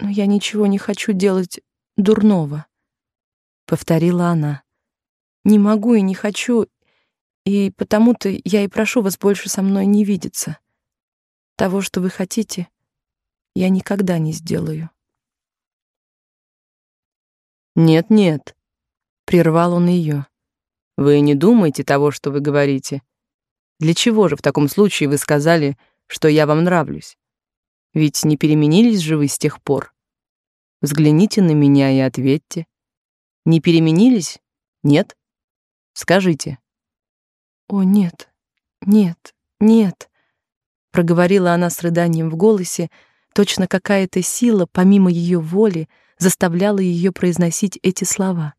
Но я ничего не хочу делать дурного, повторила она. Не могу и не хочу, и потому-то я и прошу вас больше со мной не видеться. Того, что вы хотите, я никогда не сделаю. Нет, нет, прервал он ее. Вы не думаете того, что вы говорите. Для чего же в таком случае вы сказали, что я вам нравлюсь? Ведь не переменились же вы с тех пор. Взгляните на меня и ответьте. Не переменились? Нет? Скажите. О, нет. Нет. Нет, проговорила она с рыданием в голосе, точно какая-то сила, помимо ее воли, заставляла ее произносить эти слова.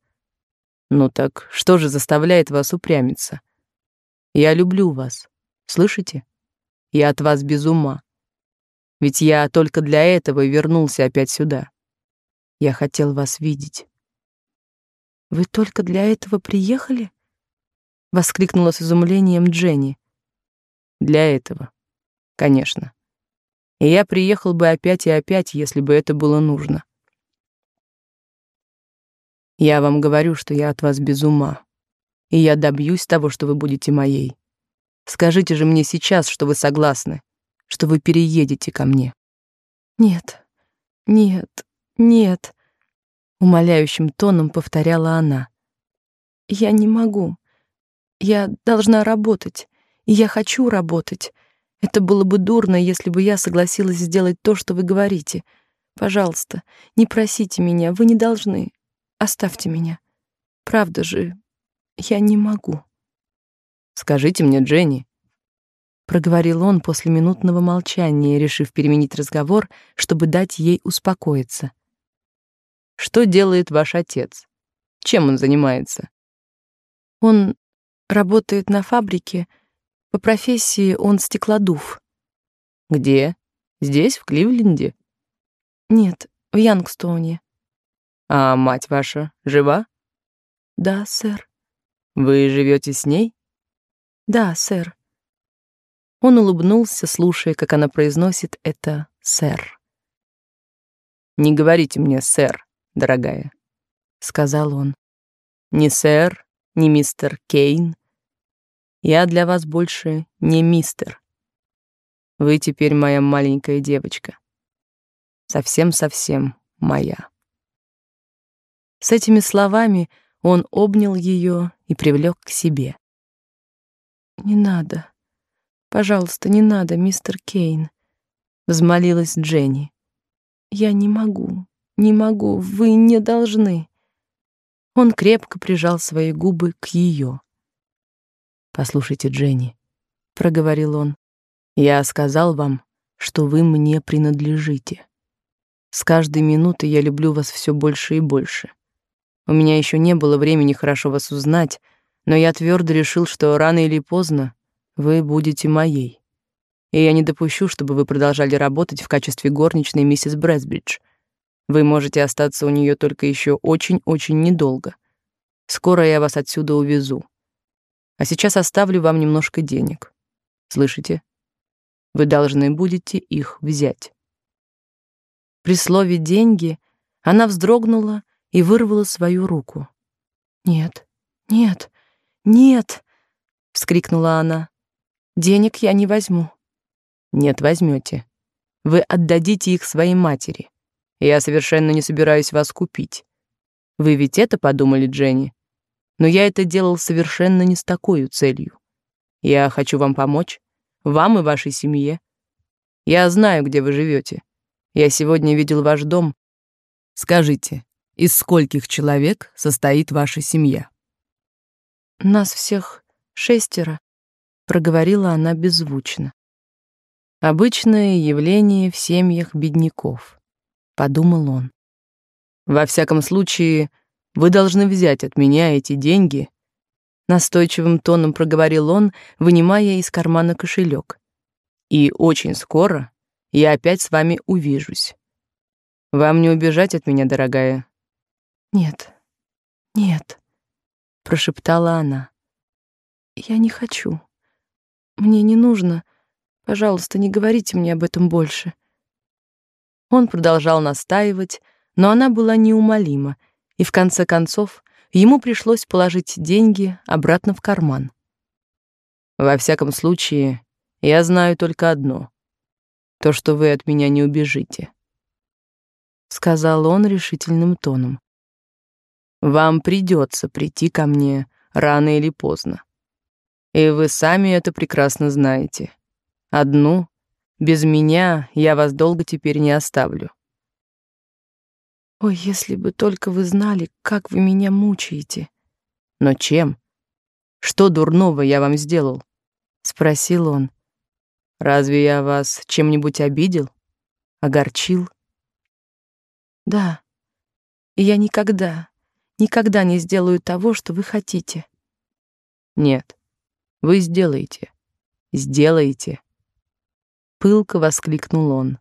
Ну так что же заставляет вас упрямиться? Я люблю вас. Слышите? Я от вас без ума. Ведь я только для этого и вернулся опять сюда. Я хотел вас видеть. Вы только для этого приехали? воскликнула с изумлением Дженни. Для этого, конечно. И я приехал бы опять и опять, если бы это было нужно. Я вам говорю, что я от вас без ума, и я добьюсь того, что вы будете моей. Скажите же мне сейчас, что вы согласны, что вы переедете ко мне. Нет. Нет. Нет, умоляющим тоном повторяла она. Я не могу. Я должна работать. И я хочу работать. Это было бы дурно, если бы я согласилась сделать то, что вы говорите. Пожалуйста, не просите меня, вы не должны. Оставьте меня. Правда же, я не могу. Скажите мне, Дженни, проговорил он после минутного молчания, решив переменить разговор, чтобы дать ей успокоиться. Что делает ваш отец? Чем он занимается? Он работает на фабрике. По профессии он стеклодув. Где? Здесь, в Кливленде? Нет, в Янгстоуне. А мать ваша жива? Да, сэр. Вы живете с ней? Да, сэр. Он улыбнулся, слушая, как она произносит это «сэр». «Не говорите мне «сэр», дорогая», — сказал он. «Ни сэр, ни мистер Кейн. Я для вас больше не мистер. Вы теперь моя маленькая девочка. Совсем-совсем моя». С этими словами он обнял ее и привлек к себе. «Не надо. Пожалуйста, не надо, мистер Кейн», — взмолилась Дженни. «Я не могу. Не могу, вы не должны. Он крепко прижал свои губы к ее. Послушайте, Дженни, проговорил он. Я сказал вам, что вы мне принадлежите. С каждой минутой я люблю вас все больше и больше. У меня еще не было времени хорошо вас узнать, но я твердо решил, что рано или поздно вы будете моей. И я не допущу, чтобы вы продолжали работать в качестве горничной миссис Брэсбридж. Вы можете остаться у нее только еще очень-очень недолго. Скоро я вас отсюда увезу. А сейчас оставлю вам немножко денег. Слышите? Вы должны будете их взять. При слове деньги она вздрогнула и вырвала свою руку. Нет. Нет. Нет, вскрикнула она. Денег я не возьму. Нет, возьмете. Вы отдадите их своей матери. Я совершенно не собираюсь вас купить. Вы ведь это подумали, Дженни? Но я это делал совершенно не с такой целью. Я хочу вам помочь, вам и вашей семье. Я знаю, где вы живете. Я сегодня видел ваш дом. Скажите, из скольких человек состоит ваша семья? Нас всех шестеро, проговорила она беззвучно. Обычное явление в семьях бедняков подумал он. Во всяком случае, вы должны взять от меня эти деньги, настойчивым тоном проговорил он, вынимая из кармана кошелек. И очень скоро я опять с вами увижусь. Вам не убежать от меня, дорогая? Нет. Нет, прошептала она. Я не хочу. Мне не нужно. Пожалуйста, не говорите мне об этом больше. Он продолжал настаивать, но она была неумолима, и в конце концов ему пришлось положить деньги обратно в карман. Во всяком случае, я знаю только одно: то, что вы от меня не убежите, сказал он решительным тоном. Вам придется прийти ко мне рано или поздно. И вы сами это прекрасно знаете. Одну, без меня, я вас долго теперь не оставлю. Ой, если бы только вы знали, как вы меня мучаете. Но чем? Что дурного я вам сделал? спросил он. Разве я вас чем-нибудь обидел? Огорчил? Да. И я никогда, никогда не сделаю того, что вы хотите. Нет. Вы сделаете. Сделаете. Пылко воскликнул он.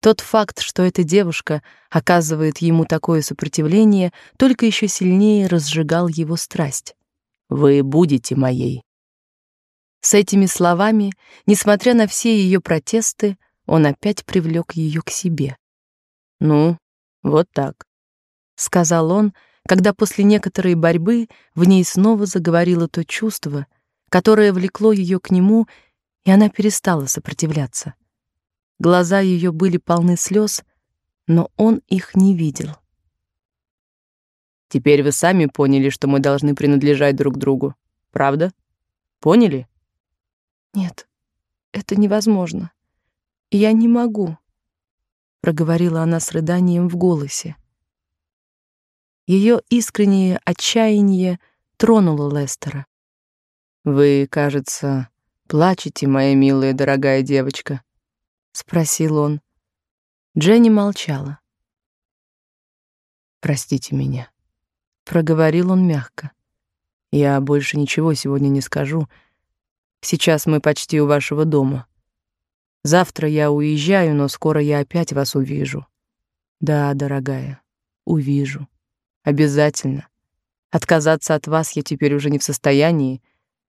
Тот факт, что эта девушка оказывает ему такое сопротивление, только еще сильнее разжигал его страсть. Вы будете моей. С этими словами, несмотря на все ее протесты, он опять привлек ее к себе. Ну, вот так, сказал он, когда после некоторой борьбы в ней снова заговорило то чувство, которое влекло ее к нему, и она перестала сопротивляться. Глаза ее были полны слез, но он их не видел. Теперь вы сами поняли, что мы должны принадлежать друг другу, правда? Поняли? Нет, это невозможно. Я не могу, проговорила она с рыданием в голосе. Ее искреннее отчаяние тронуло Лестера. Вы, кажется, плачете, моя милая дорогая девочка спросил он. Дженни молчала. Простите меня, проговорил он мягко. Я больше ничего сегодня не скажу. Сейчас мы почти у вашего дома. Завтра я уезжаю, но скоро я опять вас увижу. Да, дорогая, увижу. Обязательно. Отказаться от вас я теперь уже не в состоянии.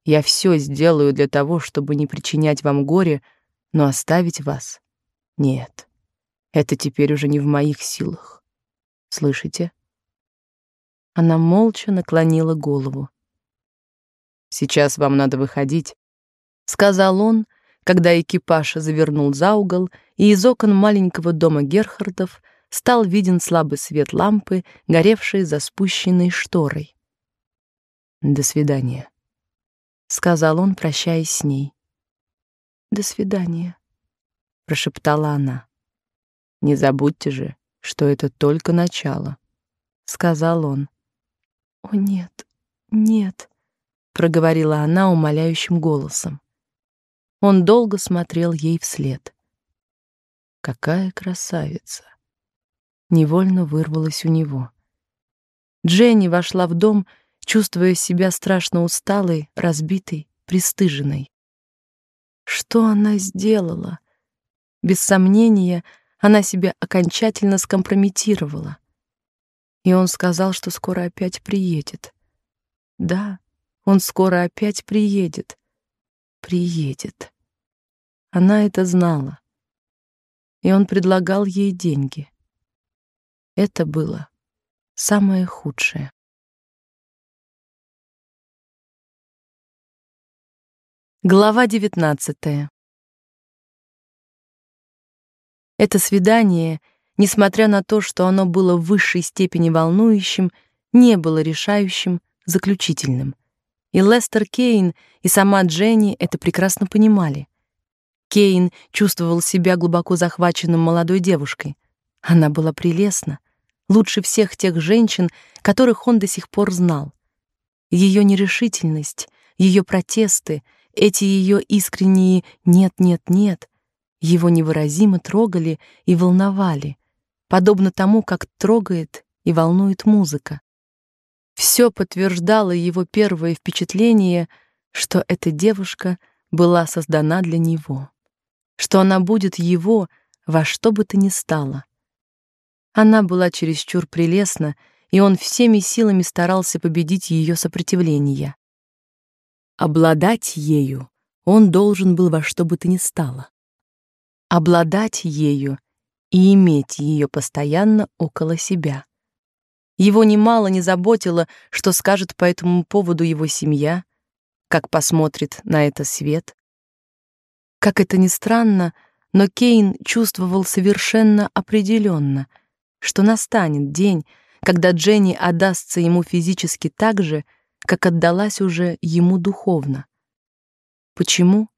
Я все сделаю для того, чтобы не причинять вам горе, но оставить вас нет. Это теперь уже не в моих силах. Слышите? Она молча наклонила голову. Сейчас вам надо выходить, сказал он, когда экипаж завернул за угол, и из окон маленького дома Герхардов стал виден слабый свет лампы, горевшей за спущенной шторой. До свидания, сказал он, прощаясь с ней. До свидания, прошептала она. Не забудьте же, что это только начало, сказал он. О нет, нет, проговорила она умоляющим голосом. Он долго смотрел ей вслед. Какая красавица, невольно вырвалось у него. Дженни вошла в дом, чувствуя себя страшно усталой, разбитой, пристыженной. Что она сделала? Без сомнения, она себя окончательно скомпрометировала. И он сказал, что скоро опять приедет. Да, он скоро опять приедет. Приедет. Она это знала. И он предлагал ей деньги. Это было самое худшее. Глава девятнадцатая. Это свидание, несмотря на то, что оно было в высшей степени волнующим, не было решающим, заключительным. И Лестер Кейн, и сама Дженни это прекрасно понимали. Кейн чувствовал себя глубоко захваченным молодой девушкой. Она была прелестна, лучше всех тех женщин, которых он до сих пор знал. Ее нерешительность, ее протесты, эти ее искренние «нет, нет, нет» его невыразимо трогали и волновали, подобно тому, как трогает и волнует музыка. Все подтверждало его первое впечатление, что эта девушка была создана для него, что она будет его во что бы то ни стало. Она была чересчур прелестна, и он всеми силами старался победить ее сопротивление. Обладать ею он должен был во что бы то ни стало. Обладать ею и иметь ее постоянно около себя. Его немало не заботило, что скажет по этому поводу его семья, как посмотрит на это свет. Как это ни странно, но Кейн чувствовал совершенно определенно, что настанет день, когда Дженни отдастся ему физически так же, как отдалась уже ему духовно. Почему?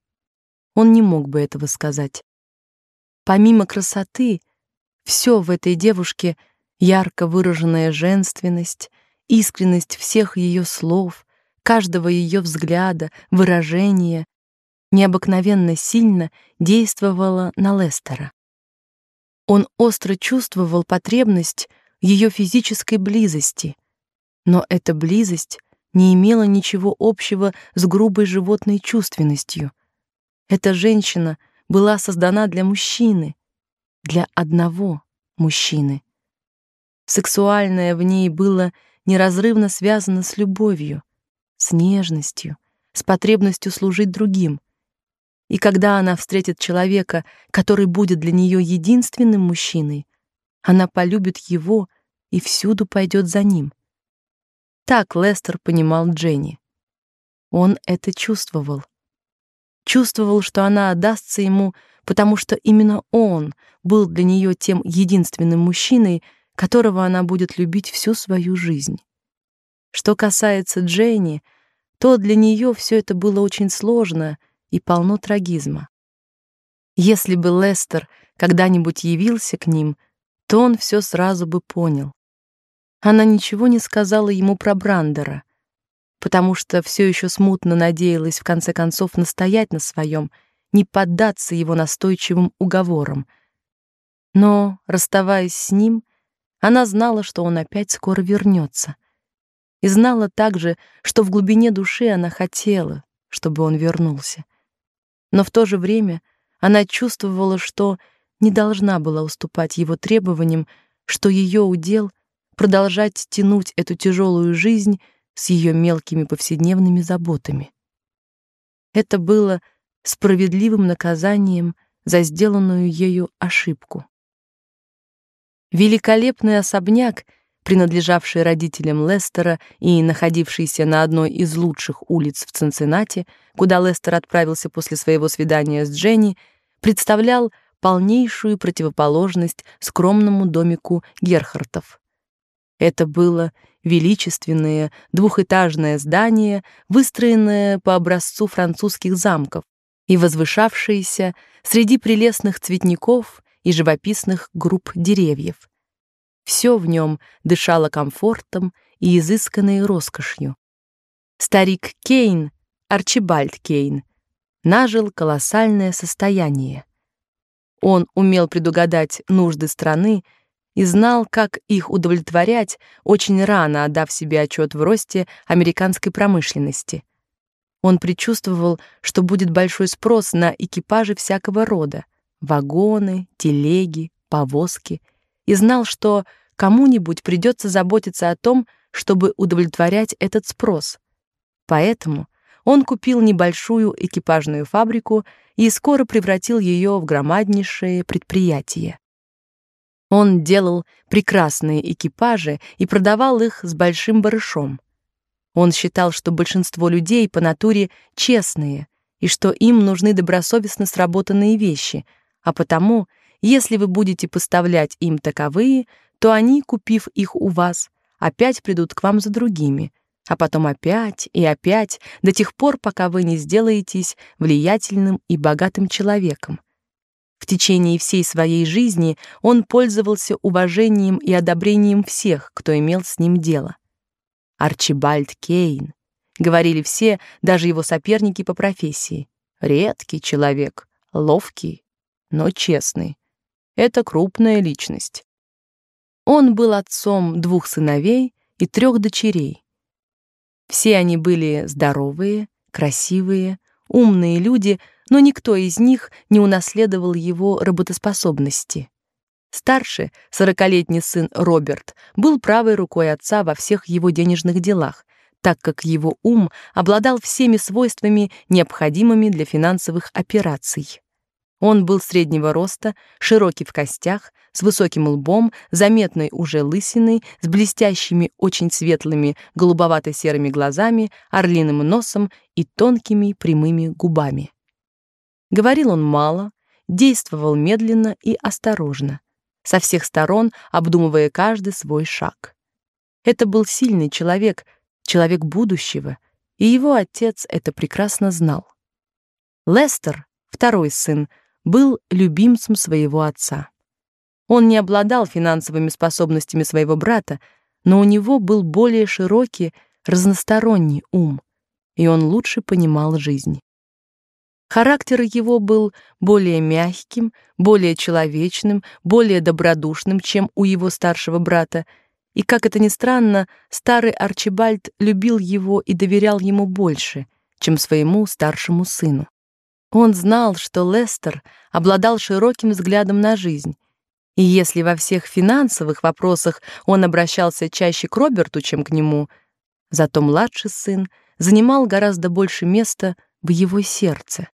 Он не мог бы этого сказать. Помимо красоты, все в этой девушке ярко выраженная женственность, искренность всех ее слов, каждого ее взгляда, выражения необыкновенно сильно действовала на Лестера. Он остро чувствовал потребность ее физической близости, но эта близость не имела ничего общего с грубой животной чувственностью. Эта женщина была создана для мужчины, для одного мужчины. Сексуальное в ней было неразрывно связано с любовью, с нежностью, с потребностью служить другим. И когда она встретит человека, который будет для нее единственным мужчиной, она полюбит его и всюду пойдет за ним. Так Лестер понимал Дженни. Он это чувствовал. Чувствовал, что она отдастся ему, потому что именно он был для нее тем единственным мужчиной, которого она будет любить всю свою жизнь. Что касается Дженни, то для нее все это было очень сложно и полно трагизма. Если бы Лестер когда-нибудь явился к ним, то он все сразу бы понял. Она ничего не сказала ему про Брандера, потому что все еще смутно надеялась в конце концов настоять на своем, не поддаться его настойчивым уговорам. Но, расставаясь с ним, она знала, что он опять скоро вернется, и знала также, что в глубине души она хотела, чтобы он вернулся. Но в то же время она чувствовала, что не должна была уступать его требованиям, что ее удел продолжать тянуть эту тяжелую жизнь с ее мелкими повседневными заботами. Это было справедливым наказанием за сделанную ею ошибку. Великолепный особняк, принадлежавший родителям Лестера и находившийся на одной из лучших улиц в Цинциннати, куда Лестер отправился после своего свидания с Дженни, представлял полнейшую противоположность скромному домику Герхартов. Это было величественное двухэтажное здание, выстроенное по образцу французских замков и возвышавшееся среди прелестных цветников и живописных групп деревьев. Все в нем дышало комфортом и изысканной роскошью. Старик Кейн, Арчибальд Кейн, нажил колоссальное состояние. Он умел предугадать нужды страны и знал, как их удовлетворять, очень рано отдав себе отчет в росте американской промышленности. Он предчувствовал, что будет большой спрос на экипажи всякого рода: вагоны, телеги, повозки, и знал, что кому-нибудь придется заботиться о том, чтобы удовлетворять этот спрос. Поэтому он купил небольшую экипажную фабрику и скоро превратил ее в громаднейшее предприятие. Он делал прекрасные экипажи и продавал их с большим барышом. Он считал, что большинство людей по натуре честные и что им нужны добросовестно сработанные вещи, а потому, если вы будете поставлять им таковые, то они, купив их у вас, опять придут к вам за другими, а потом опять и опять до тех пор, пока вы не сделаетесь влиятельным и богатым человеком. В течение всей своей жизни он пользовался уважением и одобрением всех, кто имел с ним дело. Арчибальд Кейн, говорили все, даже его соперники по профессии. Редкий человек, ловкий, но честный. Это крупная личность. Он был отцом двух сыновей и трех дочерей. Все они были здоровые, красивые, умные люди, но никто из них не унаследовал его работоспособности. Старший, сорокалетний сын Роберт, был правой рукой отца во всех его денежных делах, так как его ум обладал всеми свойствами, необходимыми для финансовых операций. Он был среднего роста, широкий в костях, с высоким лбом, заметной уже лысиной, с блестящими, очень светлыми, голубовато-серыми глазами, орлиным носом и тонкими прямыми губами. Говорил он мало, действовал медленно и осторожно, со всех сторон обдумывая каждый свой шаг. Это был сильный человек, человек будущего, и его отец это прекрасно знал. Лестер, второй сын, был любимцем своего отца. Он не обладал финансовыми способностями своего брата, но у него был более широкий, разносторонний ум, и он лучше понимал жизнь. Характер его был более мягким, более человечным, более добродушным, чем у его старшего брата, и, как это ни странно, старый Арчибальд любил его и доверял ему больше, чем своему старшему сыну. Он знал, что Лестер обладал широким взглядом на жизнь, и если во всех финансовых вопросах он обращался чаще к Роберту, чем к нему, зато младший сын занимал гораздо больше места в его сердце.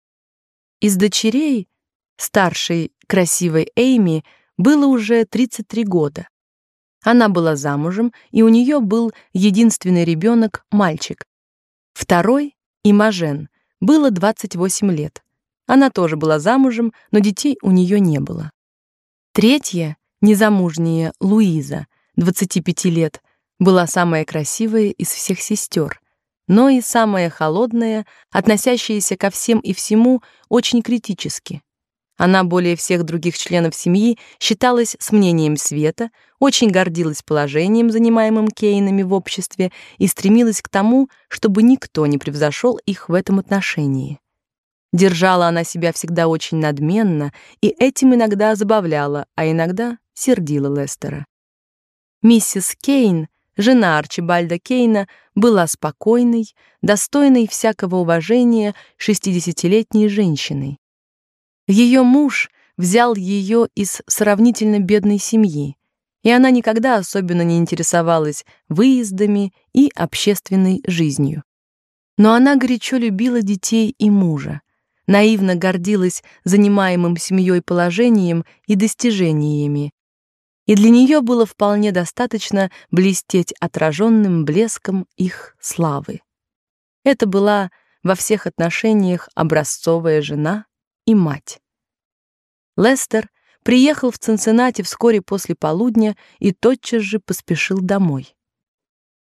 Из дочерей старшей, красивой Эйми, было уже 33 года. Она была замужем, и у нее был единственный ребенок, мальчик. Второй, Имажен, было 28 лет. Она тоже была замужем, но детей у нее не было. Третья, незамужняя Луиза, 25 лет, была самая красивая из всех сестер, но и самая холодная, относящаяся ко всем и всему очень критически. Она более всех других членов семьи считалась с мнением света, очень гордилась положением, занимаемым Кейнами в обществе, и стремилась к тому, чтобы никто не превзошел их в этом отношении. Держала она себя всегда очень надменно и этим иногда забавляла, а иногда сердила Лестера. Миссис Кейн, жена Арчибальда Кейна, была спокойной, достойной всякого уважения шестидесятилетней женщиной. Ее муж взял ее из сравнительно бедной семьи, и она никогда особенно не интересовалась выездами и общественной жизнью. Но она горячо любила детей и мужа, наивно гордилась занимаемым семьей положением и достижениями, и для нее было вполне достаточно блестеть отраженным блеском их славы. Это была во всех отношениях образцовая жена и мать. Лестер приехал в Цинциннати вскоре после полудня и тотчас же поспешил домой.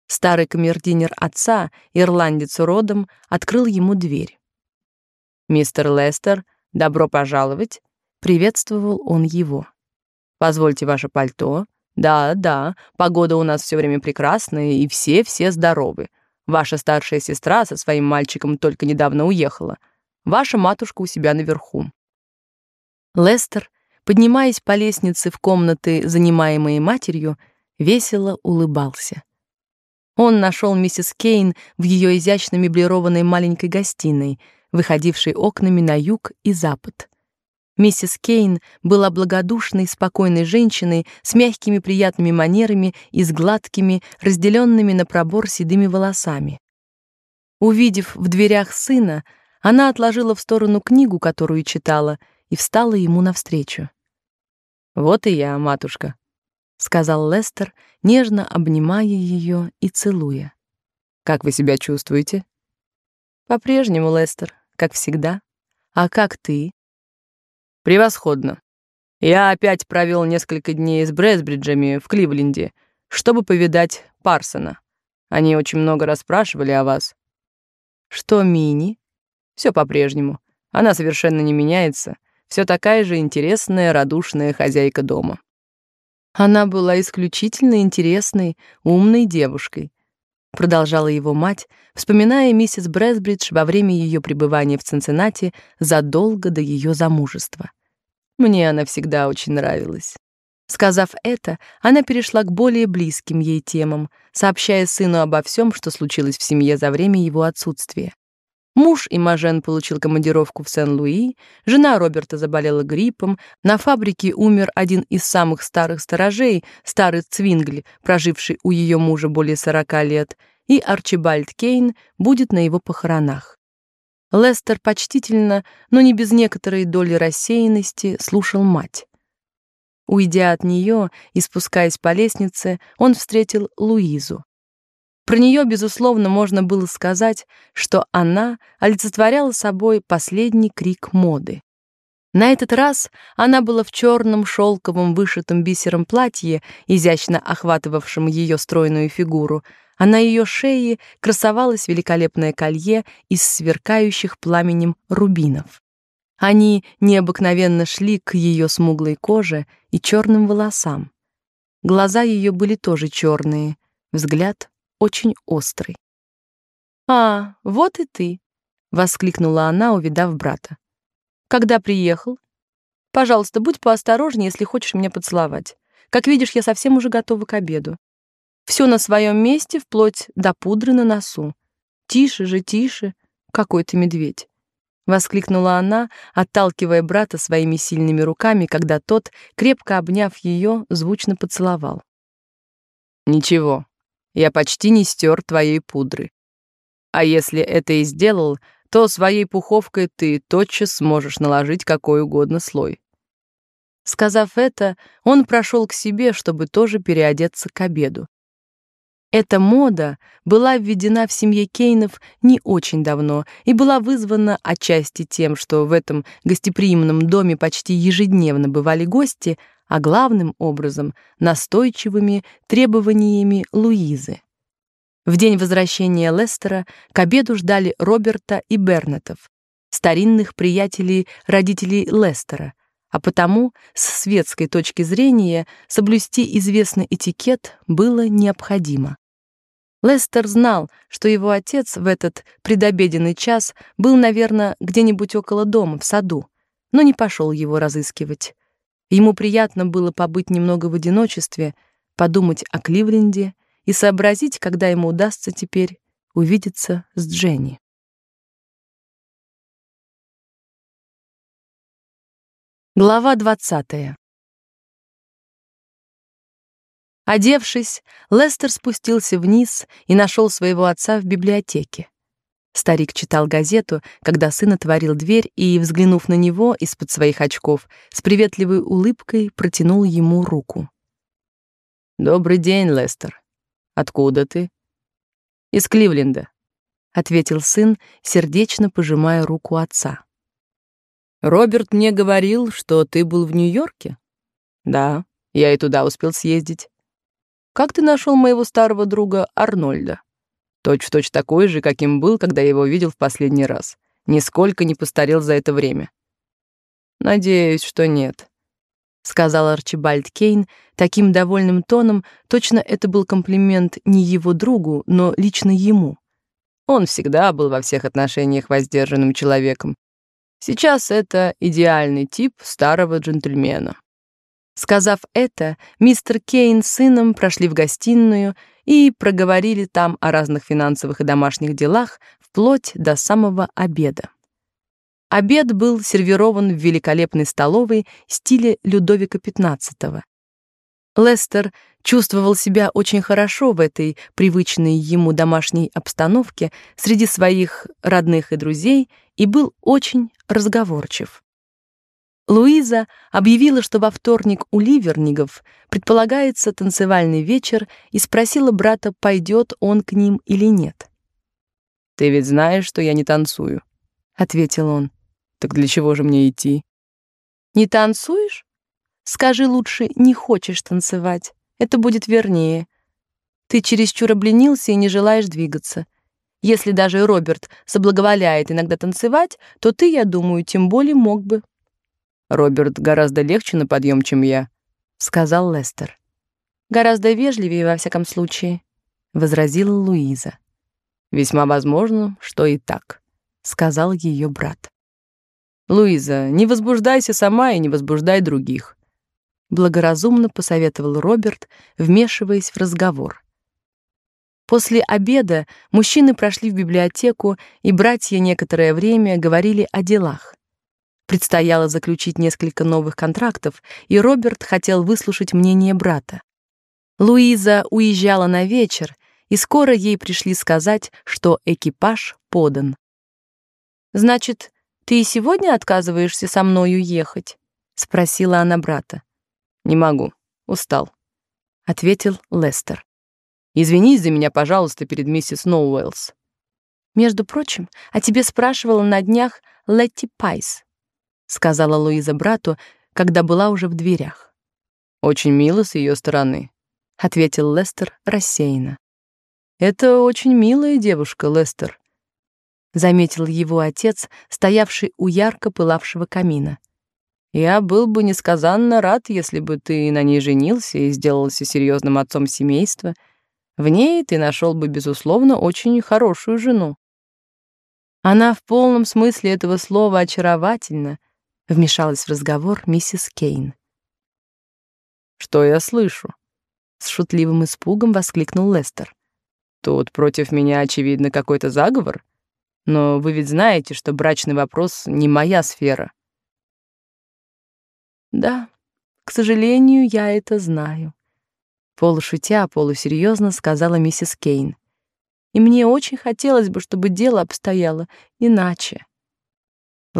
Старый камердинер отца, ирландец родом, открыл ему дверь. «Мистер Лестер, добро пожаловать!» — приветствовал он его. «Позвольте ваше пальто. Да, да, погода у нас все время прекрасная, и все-все здоровы. Ваша старшая сестра со своим мальчиком только недавно уехала. Ваша матушка у себя наверху. Лестер, поднимаясь по лестнице в комнаты, занимаемые матерью, весело улыбался. Он нашел миссис Кейн в ее изящно меблированной маленькой гостиной, выходившей окнами на юг и запад. Миссис Кейн была благодушной, спокойной женщиной с мягкими приятными манерами и с гладкими, разделенными на пробор седыми волосами. Увидев в дверях сына, она отложила в сторону книгу, которую читала, и встала ему навстречу. «Вот и я, матушка», — сказал Лестер, нежно обнимая ее и целуя. «Как вы себя чувствуете?» «По-прежнему, Лестер, как всегда. А как ты?» «Превосходно. Я опять провел несколько дней с Брэсбриджами в Кливленде, чтобы повидать Парсона. Они очень много расспрашивали о вас». «Что Мини?» Все по-прежнему. Она совершенно не меняется все такая же интересная, радушная хозяйка дома. Она была исключительно интересной, умной девушкой, продолжала его мать, вспоминая миссис Брэсбридж во время ее пребывания в Цинциннати задолго до ее замужества. Мне она всегда очень нравилась. Сказав это, она перешла к более близким ей темам, сообщая сыну обо всем, что случилось в семье за время его отсутствия. Муж Имажен получил командировку в Сен-Луи, жена Роберта заболела гриппом, на фабрике умер один из самых старых сторожей, старый Цвингль, проживший у ее мужа более сорока лет, и Арчибальд Кейн будет на его похоронах. Лестер почтительно, но не без некоторой доли рассеянности, слушал мать. Уйдя от нее и спускаясь по лестнице, он встретил Луизу. Про нее, безусловно, можно было сказать, что она олицетворяла собой последний крик моды. На этот раз она была в черном шелковом вышитом бисером платье, изящно охватывавшем ее стройную фигуру, а на ее шее красовалось великолепное колье из сверкающих пламенем рубинов. Они необыкновенно шли к ее смуглой коже и черным волосам. Глаза ее были тоже черные, взгляд очень острый. «А, вот и ты!» — воскликнула она, увидав брата. «Когда приехал? Пожалуйста, будь поосторожнее, если хочешь меня поцеловать. Как видишь, я совсем уже готова к обеду. Все на своем месте, вплоть до пудры на носу. Тише же, тише, какой ты медведь!» воскликнула она, отталкивая брата своими сильными руками, когда тот, крепко обняв ее, звучно поцеловал. Ничего, я почти не стер твоей пудры. А если это и сделал, то своей пуховкой ты тотчас сможешь наложить какой угодно слой. Сказав это, он прошел к себе, чтобы тоже переодеться к обеду. Эта мода была введена в семье Кейнов не очень давно и была вызвана отчасти тем, что в этом гостеприимном доме почти ежедневно бывали гости, а главным образом настойчивыми требованиями Луизы. В день возвращения Лестера к обеду ждали Роберта и Бернетов, старинных приятелей родителей Лестера, а потому с светской точки зрения соблюсти известный этикет было необходимо. Лестер знал, что его отец в этот предобеденный час был, наверное, где-нибудь около дома, в саду, но не пошел его разыскивать. Ему приятно было побыть немного в одиночестве, подумать о Кливленде и сообразить, когда ему удастся теперь увидеться с Дженни. Глава двадцатая. Одевшись, Лестер спустился вниз и нашел своего отца в библиотеке. Старик читал газету, когда сын отворил дверь и, взглянув на него из-под своих очков, с приветливой улыбкой протянул ему руку. «Добрый день, Лестер. Откуда ты?» «Из Кливленда», — ответил сын, сердечно пожимая руку отца. «Роберт мне говорил, что ты был в Нью-Йорке?» «Да, я и туда успел съездить. Как ты нашел моего старого друга Арнольда? Точь-в-точь точь такой же, каким был, когда я его видел в последний раз. Нисколько не постарел за это время. Надеюсь, что нет, сказал Арчибальд Кейн таким довольным тоном, точно это был комплимент не его другу, но лично ему. Он всегда был во всех отношениях воздержанным человеком. Сейчас это идеальный тип старого джентльмена. Сказав это, мистер Кейн с сыном прошли в гостиную и проговорили там о разных финансовых и домашних делах вплоть до самого обеда. Обед был сервирован в великолепной столовой стиле Людовика XV. Лестер чувствовал себя очень хорошо в этой привычной ему домашней обстановке среди своих родных и друзей и был очень разговорчив. Луиза объявила, что во вторник у Ливернигов предполагается танцевальный вечер, и спросила брата, пойдет он к ним или нет. «Ты ведь знаешь, что я не танцую», — ответил он. «Так для чего же мне идти?» «Не танцуешь? Скажи лучше, не хочешь танцевать. Это будет вернее. Ты чересчур обленился и не желаешь двигаться. Если даже Роберт соблаговоляет иногда танцевать, то ты, я думаю, тем более мог бы». Роберт гораздо легче на подъем, чем я, сказал Лестер. Гораздо вежливее во всяком случае, возразила Луиза. Весьма возможно, что и так, сказал ее брат. Луиза, не возбуждайся сама и не возбуждай других, благоразумно посоветовал Роберт, вмешиваясь в разговор. После обеда мужчины прошли в библиотеку, и братья некоторое время говорили о делах. Предстояло заключить несколько новых контрактов, и Роберт хотел выслушать мнение брата. Луиза уезжала на вечер, и скоро ей пришли сказать, что экипаж подан. Значит, ты и сегодня отказываешься со мною ехать? спросила она брата. Не могу, устал, ответил Лестер. Извинись за меня, пожалуйста, перед миссис Ноуэллс. Между прочим, о тебе спрашивала на днях Летти Пайс, сказала Луиза брату, когда была уже в дверях. Очень мило с ее стороны, ответил Лестер рассеянно. Это очень милая девушка, Лестер, заметил его отец, стоявший у ярко пылавшего камина. Я был бы несказанно рад, если бы ты на ней женился и сделался серьезным отцом семейства. В ней ты нашел бы, безусловно, очень хорошую жену. Она в полном смысле этого слова очаровательна, вмешалась в разговор миссис Кейн. Что я слышу? с шутливым испугом воскликнул Лестер. Тут против меня очевидно какой-то заговор, но вы ведь знаете, что брачный вопрос не моя сфера. Да, к сожалению, я это знаю, полушутя, полусерьезно сказала миссис Кейн. И мне очень хотелось бы, чтобы дело обстояло иначе.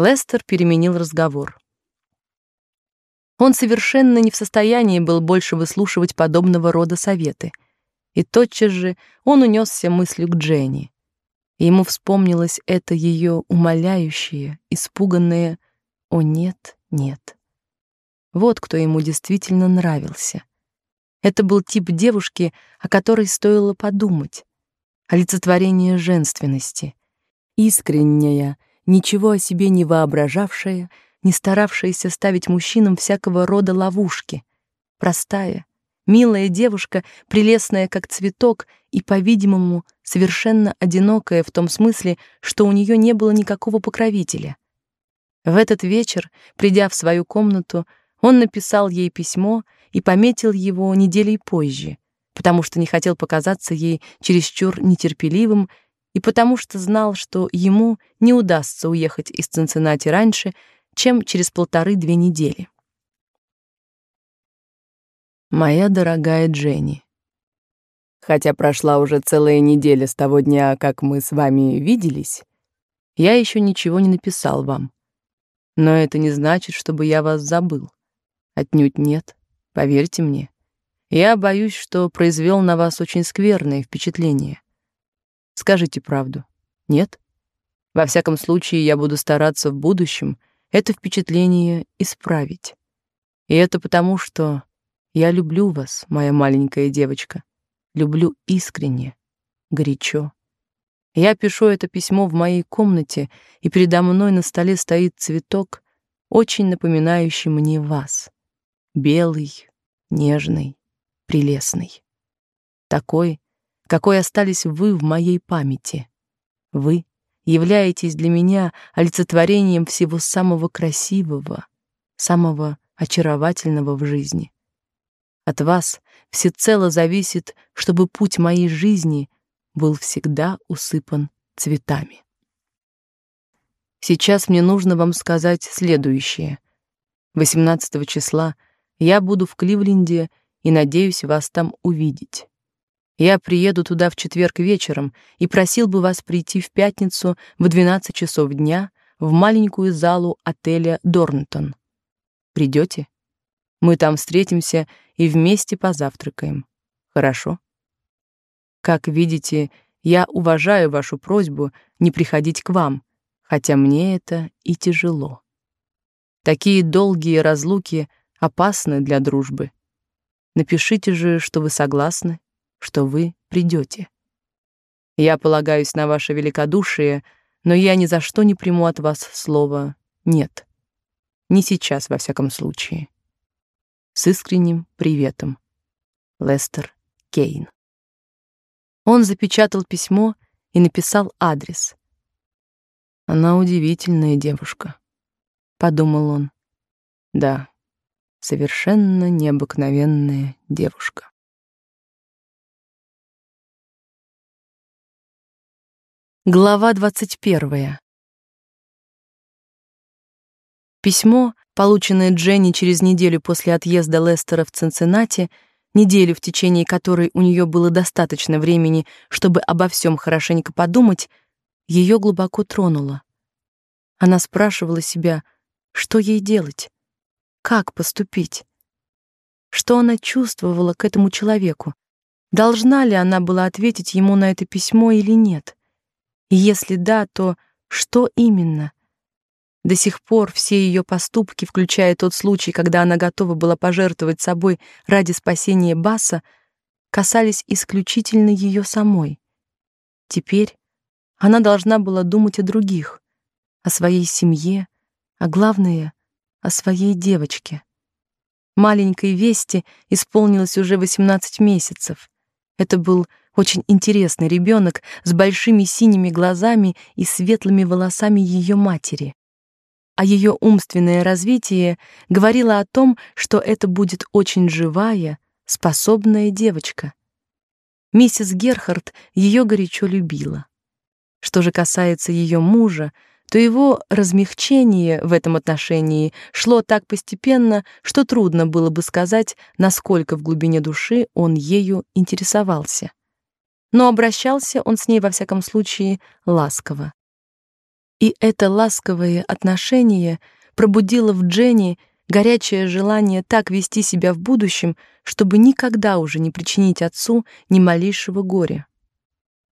Лестер переменил разговор. Он совершенно не в состоянии был больше выслушивать подобного рода советы. И тотчас же он унесся мыслью к Дженни. Ему вспомнилось это ее умоляющее, испуганное «О нет, нет». Вот кто ему действительно нравился. Это был тип девушки, о которой стоило подумать. Олицетворение женственности. Искренняя, ничего о себе не воображавшая, не старавшаяся ставить мужчинам всякого рода ловушки. Простая, милая девушка, прелестная как цветок и, по-видимому, совершенно одинокая в том смысле, что у нее не было никакого покровителя. В этот вечер, придя в свою комнату, он написал ей письмо и пометил его неделей позже, потому что не хотел показаться ей чересчур нетерпеливым и потому что знал, что ему не удастся уехать из Цинциннати раньше, чем через полторы-две недели. Моя дорогая Дженни, хотя прошла уже целая неделя с того дня, как мы с вами виделись, я еще ничего не написал вам. Но это не значит, чтобы я вас забыл. Отнюдь нет, поверьте мне. Я боюсь, что произвел на вас очень скверное впечатление. Скажите правду. Нет? Во всяком случае, я буду стараться в будущем это впечатление исправить. И это потому, что я люблю вас, моя маленькая девочка. Люблю искренне, горячо. Я пишу это письмо в моей комнате, и передо мной на столе стоит цветок, очень напоминающий мне вас белый, нежный, прелестный. Такой, какой остались вы в моей памяти. Вы являетесь для меня олицетворением всего самого красивого, самого очаровательного в жизни. От вас всецело зависит, чтобы путь моей жизни был всегда усыпан цветами. Сейчас мне нужно вам сказать следующее. 18 числа я буду в Кливленде и надеюсь вас там увидеть. Я приеду туда в четверг вечером и просил бы вас прийти в пятницу в 12 часов дня в маленькую залу отеля Дорнтон. Придете? Мы там встретимся и вместе позавтракаем. Хорошо? Как видите, я уважаю вашу просьбу не приходить к вам, хотя мне это и тяжело. Такие долгие разлуки — опасны для дружбы. Напишите же, что вы согласны, что вы придете. Я полагаюсь на ваше великодушие, но я ни за что не приму от вас слова «нет». Не сейчас, во всяком случае. С искренним приветом. Лестер Кейн. Он запечатал письмо и написал адрес. Она удивительная девушка, подумал он. Да, совершенно необыкновенная девушка. Глава 21. Письмо, полученное Дженни через неделю после отъезда Лестера в Цинциннати, неделю, в течение которой у нее было достаточно времени, чтобы обо всем хорошенько подумать, ее глубоко тронуло. Она спрашивала себя, что ей делать, как поступить. Что она чувствовала к этому человеку? Должна ли она была ответить ему на это письмо или нет? И если да, то что именно? До сих пор все ее поступки, включая тот случай, когда она готова была пожертвовать собой ради спасения Баса, касались исключительно ее самой. Теперь она должна была думать о других, о своей семье, а главное — о своей девочке. Маленькой Вести исполнилось уже 18 месяцев. Это был очень интересный ребенок с большими синими глазами и светлыми волосами ее матери. А ее умственное развитие говорило о том, что это будет очень живая, способная девочка. Миссис Герхард ее горячо любила. Что же касается ее мужа, то его размягчение в этом отношении шло так постепенно, что трудно было бы сказать, насколько в глубине души он ею интересовался. Но обращался он с ней во всяком случае ласково. И это ласковое отношение пробудило в Дженни горячее желание так вести себя в будущем, чтобы никогда уже не причинить отцу ни малейшего горя.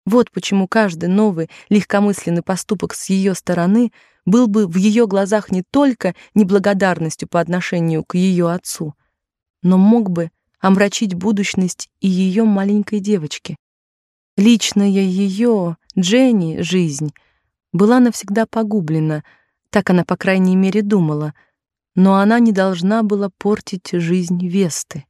Вот почему каждый новый легкомысленный поступок с ее стороны был бы в ее глазах не только неблагодарностью по отношению к ее отцу, но мог бы омрачить будущность и ее маленькой девочки. Личная ее, Дженни, жизнь была навсегда погублена, так она, по крайней мере, думала — но она не должна была портить жизнь Весты.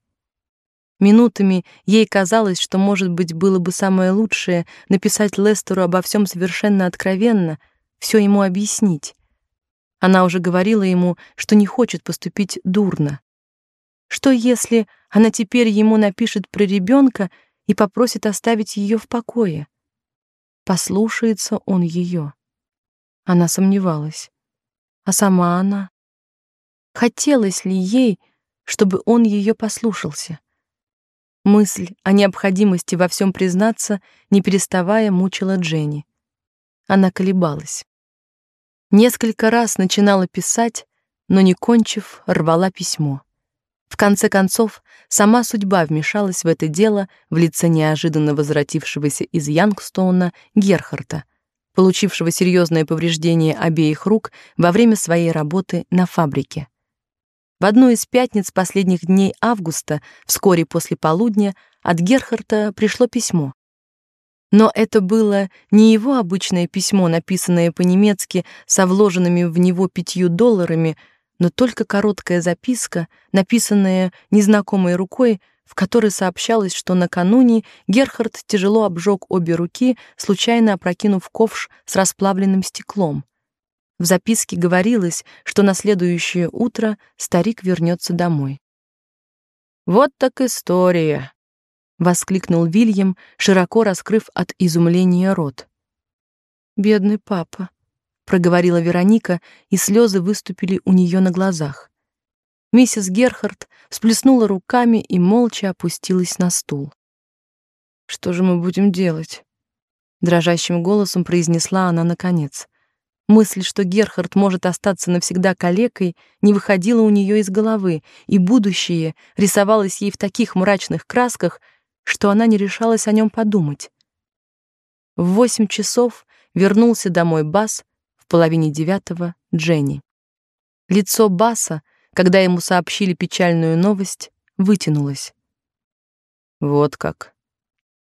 Минутами ей казалось, что, может быть, было бы самое лучшее написать Лестеру обо всем совершенно откровенно, все ему объяснить. Она уже говорила ему, что не хочет поступить дурно. Что если она теперь ему напишет про ребенка и попросит оставить ее в покое? Послушается он ее. Она сомневалась. А сама она Хотелось ли ей, чтобы он ее послушался? Мысль о необходимости во всем признаться, не переставая, мучила Дженни. Она колебалась. Несколько раз начинала писать, но не кончив, рвала письмо. В конце концов, сама судьба вмешалась в это дело в лице неожиданно возвратившегося из Янгстоуна Герхарта, получившего серьезное повреждение обеих рук во время своей работы на фабрике. В одну из пятниц последних дней августа, вскоре после полудня, от Герхарта пришло письмо. Но это было не его обычное письмо, написанное по-немецки со вложенными в него пятью долларами, но только короткая записка, написанная незнакомой рукой, в которой сообщалось, что накануне Герхард тяжело обжег обе руки, случайно опрокинув ковш с расплавленным стеклом. В записке говорилось, что на следующее утро старик вернется домой. Вот так история, воскликнул Вильям, широко раскрыв от изумления рот. Бедный папа, проговорила Вероника, и слезы выступили у нее на глазах. Миссис Герхард всплеснула руками и молча опустилась на стул. Что же мы будем делать? дрожащим голосом произнесла она наконец. Мысль, что Герхард может остаться навсегда калекой, не выходила у нее из головы, и будущее рисовалось ей в таких мрачных красках, что она не решалась о нем подумать. В восемь часов вернулся домой Бас, в половине девятого — Дженни. Лицо Баса, когда ему сообщили печальную новость, вытянулось. «Вот как!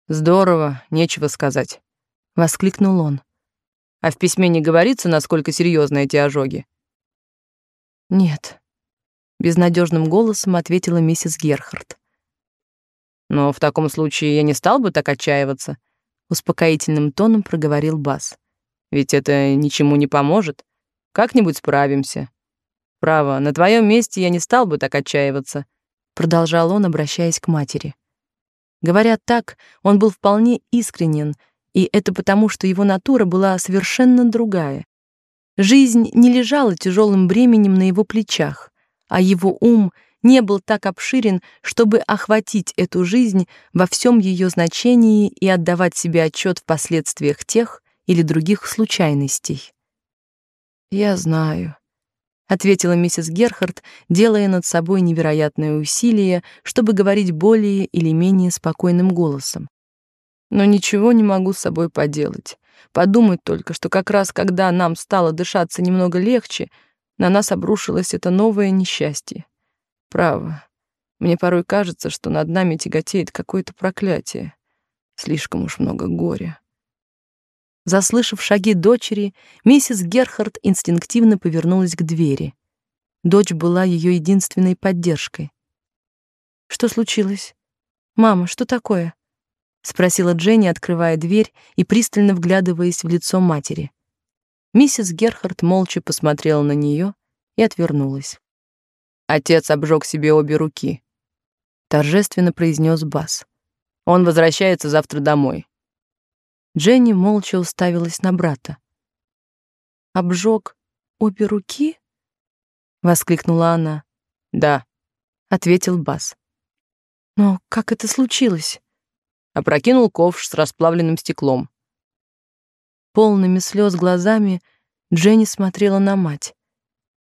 Здорово, нечего сказать!» — воскликнул он. А в письме не говорится, насколько серьезны эти ожоги. Нет, безнадежным голосом ответила миссис Герхард. Но в таком случае я не стал бы так отчаиваться, успокоительным тоном проговорил Бас. Ведь это ничему не поможет. Как-нибудь справимся. Право, на твоем месте я не стал бы так отчаиваться, продолжал он, обращаясь к матери. Говоря так, он был вполне искренен и это потому, что его натура была совершенно другая. Жизнь не лежала тяжелым бременем на его плечах, а его ум не был так обширен, чтобы охватить эту жизнь во всем ее значении и отдавать себе отчет в последствиях тех или других случайностей. Я знаю, ответила миссис Герхард, делая над собой невероятное усилие, чтобы говорить более или менее спокойным голосом. Но ничего не могу с собой поделать. Подумать только, что как раз когда нам стало дышаться немного легче, на нас обрушилось это новое несчастье. Право, мне порой кажется, что над нами тяготеет какое-то проклятие. Слишком уж много горя. Заслышав шаги дочери, миссис Герхард инстинктивно повернулась к двери. Дочь была ее единственной поддержкой. Что случилось? Мама, что такое? спросила Дженни, открывая дверь и пристально вглядываясь в лицо матери. Миссис Герхард молча посмотрела на нее и отвернулась. Отец обжег себе обе руки, торжественно произнес Бас. Он возвращается завтра домой. Дженни молча уставилась на брата. Обжег обе руки? воскликнула она. Да, ответил Бас. Но как это случилось? Опрокинул ковш с расплавленным стеклом. Полными слез глазами Дженни смотрела на мать.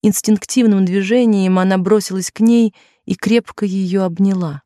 Инстинктивным движением она бросилась к ней и крепко ее обняла.